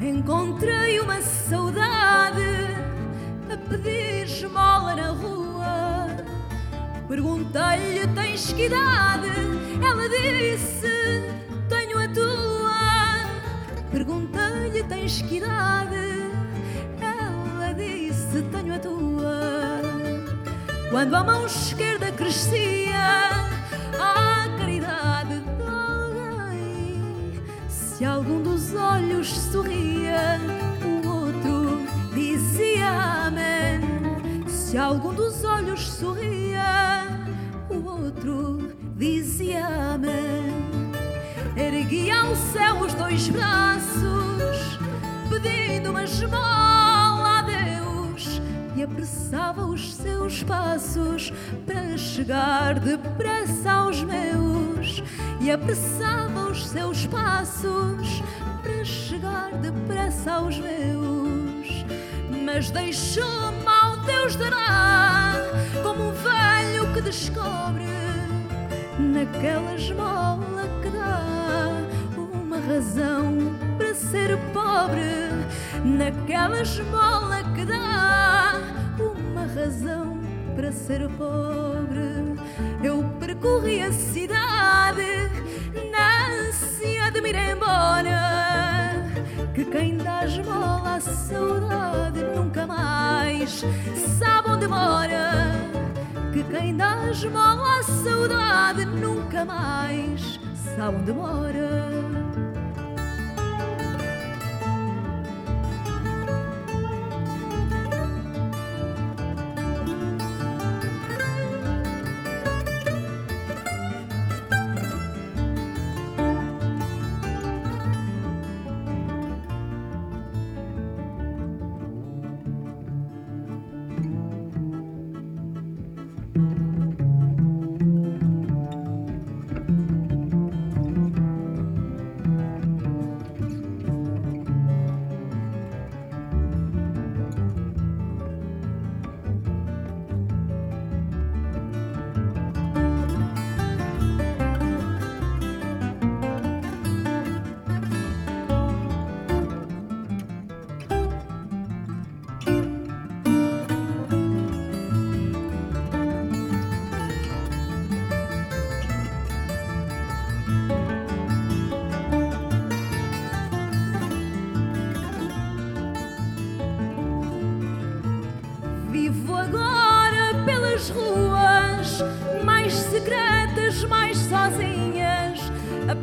encontrei uma saudade a pedir esmola na rua. Perguntei-lhe: tens que idade? Ela disse: tenho a tua. Perguntei-lhe: tens que idade? Ela disse: tenho a tua. Quando a mão esquerda crescia, Se algum dos olhos sorria, o outro dizia amém. Se algum dos olhos sorria, o outro dizia amém. Erguia ao céu os dois braços, pedindo uma esmola a Deus e apressava os seus passos para chegar depressa aos meus. E apressava os seus passos para chegar depressa aos meus. Mas deixou-me ao Deus dará, como um velho que descobre naquela esmola que dá uma razão para ser pobre, naquela esmola que dá uma razão para ser pobre. Eu percorri a cidade na de me ir embora. Que quem dá esmola à saudade nunca mais sabe onde mora. Que quem dá esmola à saudade nunca mais sabe onde mora.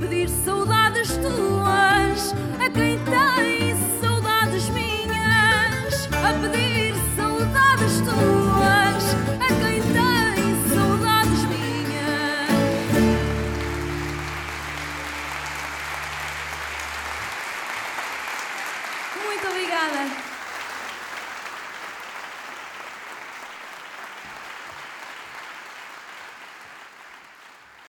Pedir saudades tuas a quem tem saudades minhas, a pedir saudades tuas a quem tem saudades minhas. Muito obrigada.